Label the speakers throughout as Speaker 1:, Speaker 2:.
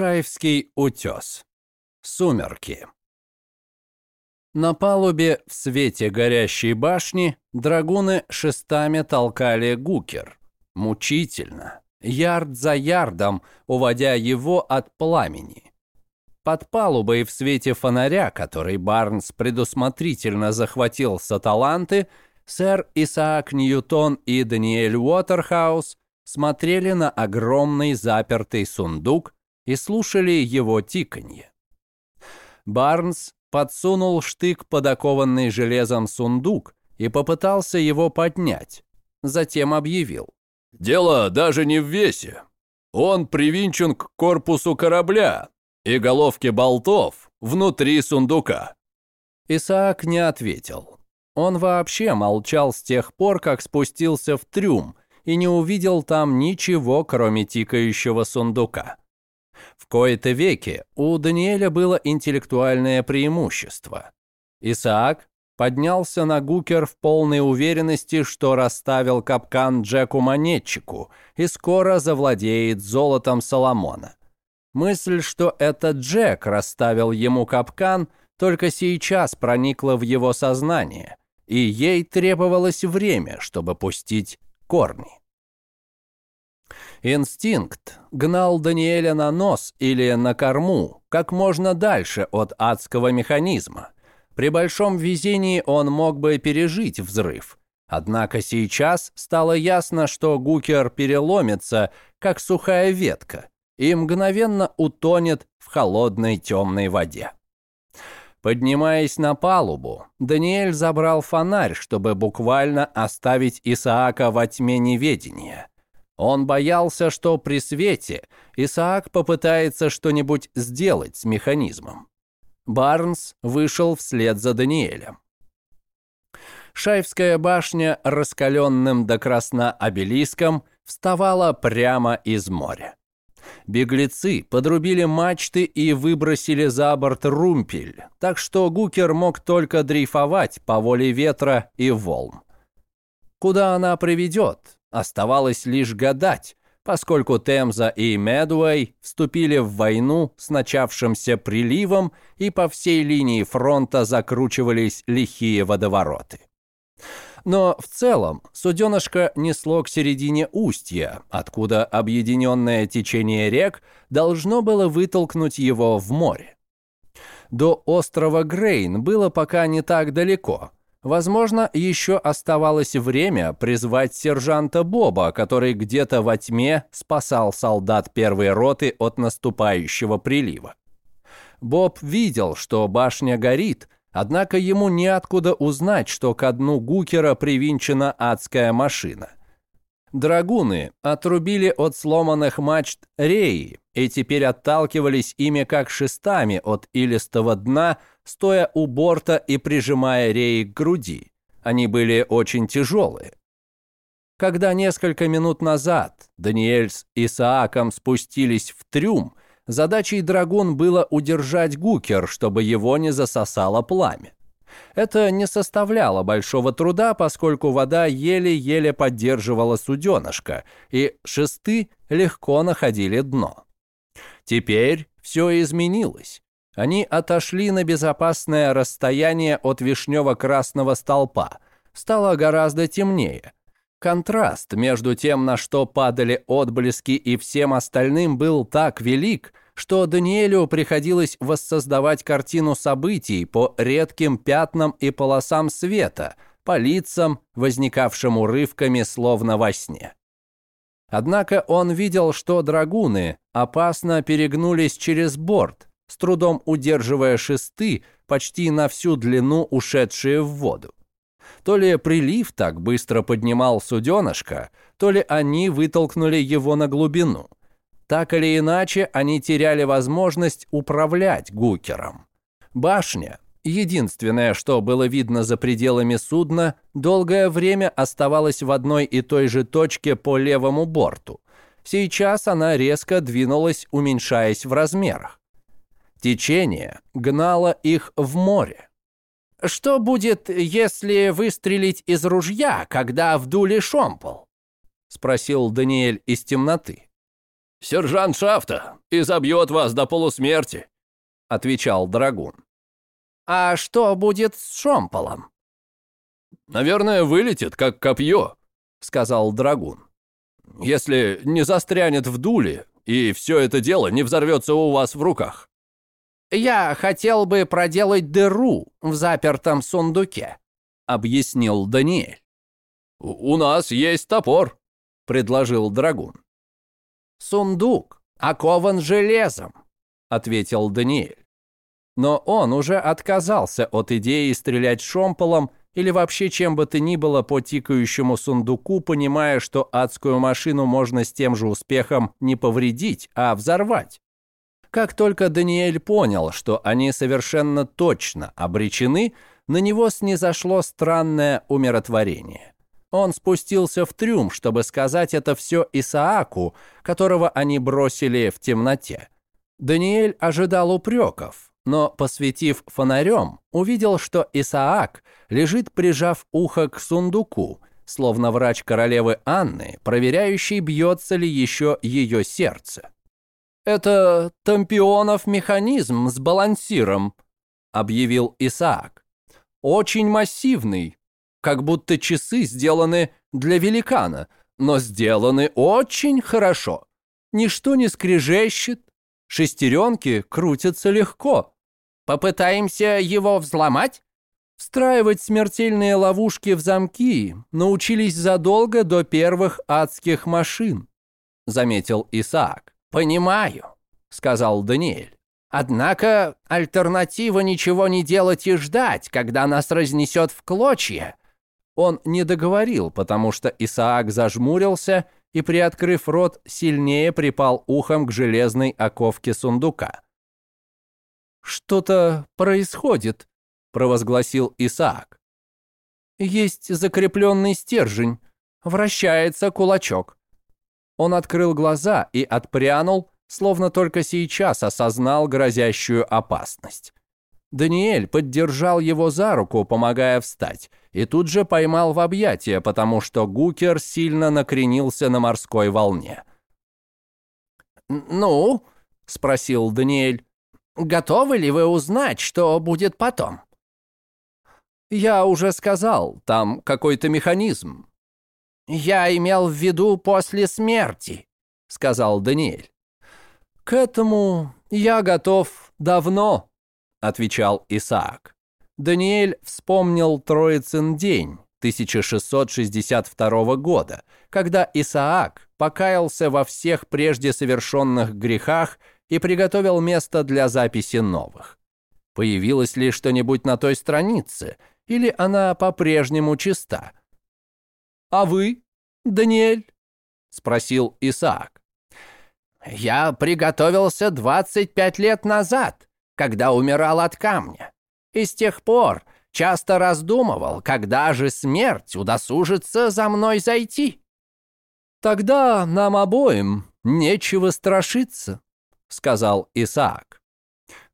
Speaker 1: Шаевский утес. Сумерки. На палубе в свете горящей башни драгуны шестами толкали гукер. Мучительно, ярд за ярдом, уводя его от пламени. Под палубой в свете фонаря, который Барнс предусмотрительно захватил с Аталанты, сэр Исаак Ньютон и Даниэль Уотерхаус смотрели на огромный запертый сундук и слушали его тиканье. Барнс подсунул штык под окованный железом сундук и попытался его поднять. Затем объявил.
Speaker 2: «Дело даже не в весе. Он привинчен к корпусу корабля и головке болтов внутри сундука».
Speaker 1: Исаак не ответил. Он вообще молчал с тех пор, как спустился в трюм и не увидел там ничего, кроме тикающего сундука. В кои-то веки у Даниэля было интеллектуальное преимущество. Исаак поднялся на гукер в полной уверенности, что расставил капкан Джеку-монетчику и скоро завладеет золотом Соломона. Мысль, что это Джек расставил ему капкан, только сейчас проникла в его сознание, и ей требовалось время, чтобы пустить корни. Инстинкт гнал Даниэля на нос или на корму, как можно дальше от адского механизма. При большом везении он мог бы пережить взрыв. Однако сейчас стало ясно, что Гукер переломится, как сухая ветка, и мгновенно утонет в холодной темной воде. Поднимаясь на палубу, Даниэль забрал фонарь, чтобы буквально оставить Исаака во тьме неведения. Он боялся, что при свете Исаак попытается что-нибудь сделать с механизмом. Барнс вышел вслед за Даниэлем. Шаевская башня раскаленным до красна обелиском вставала прямо из моря. Беглецы подрубили мачты и выбросили за борт румпель, так что Гукер мог только дрейфовать по воле ветра и волн. Куда она приведет, Оставалось лишь гадать, поскольку Темза и Медуэй вступили в войну с начавшимся приливом и по всей линии фронта закручивались лихие водовороты. Но в целом суденышко несло к середине устья, откуда объединенное течение рек должно было вытолкнуть его в море. До острова Грейн было пока не так далеко – Возможно, еще оставалось время призвать сержанта Боба, который где-то во тьме спасал солдат первой роты от наступающего прилива. Боб видел, что башня горит, однако ему неоткуда узнать, что к дну Гукера привинчена адская машина. Драгуны отрубили от сломанных мачт реи и теперь отталкивались ими как шестами от илистого дна, стоя у борта и прижимая реи к груди. Они были очень тяжелые. Когда несколько минут назад Даниэль с Исааком спустились в трюм, задачей драгун было удержать гукер, чтобы его не засосало пламя. Это не составляло большого труда, поскольку вода еле-еле поддерживала суденышко, и шесты легко находили дно. Теперь все изменилось. Они отошли на безопасное расстояние от вишнево-красного столпа. Стало гораздо темнее. Контраст между тем, на что падали отблески, и всем остальным был так велик, что Даниэлю приходилось воссоздавать картину событий по редким пятнам и полосам света, по лицам, возникавшим урывками словно во сне. Однако он видел, что драгуны опасно перегнулись через борт, с трудом удерживая шесты почти на всю длину ушедшие в воду. То ли прилив так быстро поднимал суденышко, то ли они вытолкнули его на глубину. Так или иначе, они теряли возможность управлять гукером. Башня, единственное, что было видно за пределами судна, долгое время оставалась в одной и той же точке по левому борту. Сейчас она резко двинулась, уменьшаясь в размерах. Течение гнало их в море. «Что будет, если выстрелить из ружья, когда вдули шомпол?» — спросил Даниэль из темноты.
Speaker 2: Сержант Шафта и забьет вас до полусмерти», — отвечал Драгун.
Speaker 1: «А что будет с Шомполом?»
Speaker 2: «Наверное, вылетит, как копье», — сказал Драгун. «Если не застрянет в дуле, и все это дело не взорвется у вас в руках».
Speaker 1: «Я хотел бы проделать дыру в запертом сундуке», — объяснил Даниэль.
Speaker 2: «У нас есть топор», — предложил Драгун.
Speaker 1: «Сундук окован железом», — ответил Даниэль. Но он уже отказался от идеи стрелять шомполом или вообще чем бы то ни было по тикающему сундуку, понимая, что адскую машину можно с тем же успехом не повредить, а взорвать. Как только Даниэль понял, что они совершенно точно обречены, на него снизошло странное умиротворение. Он спустился в трюм, чтобы сказать это все Исааку, которого они бросили в темноте. Даниэль ожидал упреков, но, посветив фонарем, увидел, что Исаак лежит, прижав ухо к сундуку, словно врач королевы Анны, проверяющий, бьется ли еще ее сердце. «Это тампионов механизм с балансиром», — объявил Исаак. «Очень массивный, как будто часы сделаны для великана, но сделаны очень хорошо. Ничто не скрежещет, шестеренки крутятся легко. Попытаемся его взломать? Встраивать смертельные ловушки в замки научились задолго до первых адских машин, заметил Исаак. Понимаю, сказал Даниэль. Однако альтернатива ничего не делать и ждать, когда нас разнесет в клочья, он не договорил, потому что Исаак зажмурился и, приоткрыв рот, сильнее припал ухом к железной оковке сундука. «Что-то происходит», — провозгласил Исаак. «Есть закрепленный стержень. Вращается кулачок». Он открыл глаза и отпрянул, словно только сейчас осознал грозящую опасность. Даниэль поддержал его за руку, помогая встать, и тут же поймал в объятия, потому что Гукер сильно накренился на морской волне. «Ну?» — спросил Даниэль. «Готовы ли вы узнать, что будет потом?» «Я уже сказал, там какой-то механизм». «Я имел в виду после смерти», — сказал Даниэль. «К этому я готов давно», — отвечал Исаак. Даниэль вспомнил Троицын день 1662 года, когда Исаак покаялся во всех прежде совершенных грехах и приготовил место для записи новых. Появилось ли что-нибудь на той странице, или она по-прежнему чиста? «А вы, Даниэль?» — спросил Исаак. «Я приготовился 25 лет назад», когда умирал от камня. И с тех пор часто раздумывал, когда же смерть удосужится за мной зайти. «Тогда нам обоим нечего страшиться», — сказал Исаак.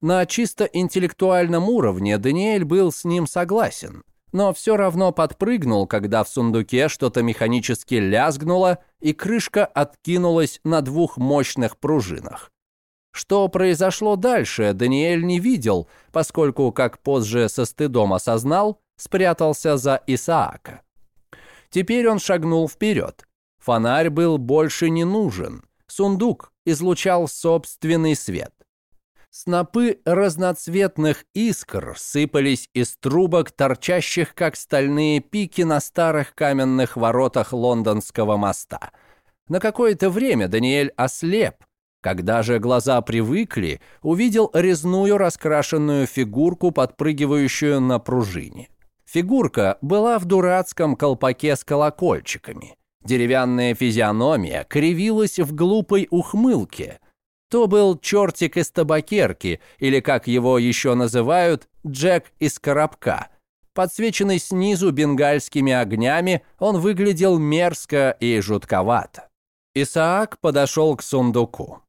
Speaker 1: На чисто интеллектуальном уровне Даниэль был с ним согласен, но все равно подпрыгнул, когда в сундуке что-то механически лязгнуло, и крышка откинулась на двух мощных пружинах. Что произошло дальше, Даниэль не видел, поскольку, как позже со стыдом осознал, спрятался за Исаака. Теперь он шагнул вперед. Фонарь был больше не нужен. Сундук излучал собственный свет. Снопы разноцветных искр сыпались из трубок, торчащих как стальные пики на старых каменных воротах лондонского моста. На какое-то время Даниэль ослеп, когда же глаза привыкли, увидел резную раскрашенную фигурку, подпрыгивающую на пружине. Фигурка была в дурацком колпаке с колокольчиками. Деревянная физиономия кривилась в глупой ухмылке. То был чертик из табакерки, или, как его еще называют, Джек из коробка. Подсвеченный снизу бенгальскими огнями, он выглядел мерзко и жутковато. Исаак подошел к сундуку.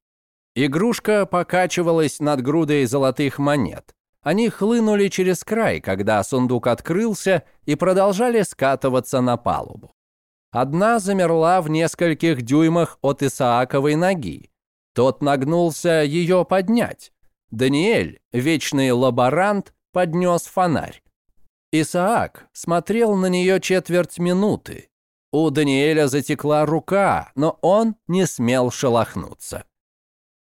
Speaker 1: Игрушка покачивалась над грудой золотых монет. Они хлынули через край, когда сундук открылся, и продолжали скатываться на палубу. Одна замерла в нескольких дюймах от Исааковой ноги, Тот нагнулся ее поднять. Даниэль, вечный лаборант, поднес фонарь. Исаак смотрел на нее четверть минуты. У Даниэля затекла рука, но он не смел шелохнуться.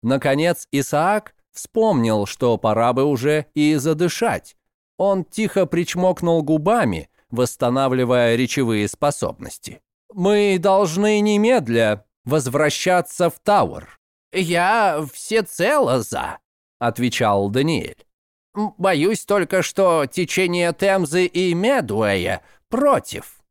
Speaker 1: Наконец Исаак вспомнил, что пора бы уже и задышать. Он тихо причмокнул губами, восстанавливая речевые способности. «Мы должны немедля возвращаться в Тауэр». «Я всецело за», — отвечал Даниэль. «Боюсь только, что течение Темзы и Медуэя против».